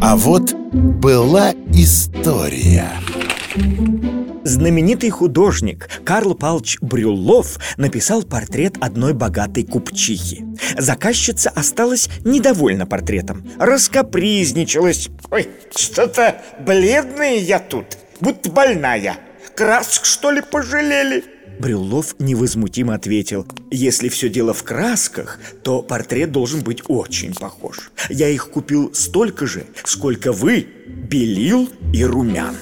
А вот была история Знаменитый художник Карл Палч Брюллов написал портрет одной богатой купчихи. Заказчица осталась недовольна портретом, раскопризничалась. Ой, что-то бледная я тут, будто больная. Красок, что ли, пожалели? Брюллов невозмутимо ответил Если все дело в красках, то портрет должен быть очень похож Я их купил столько же, сколько вы белил и румян.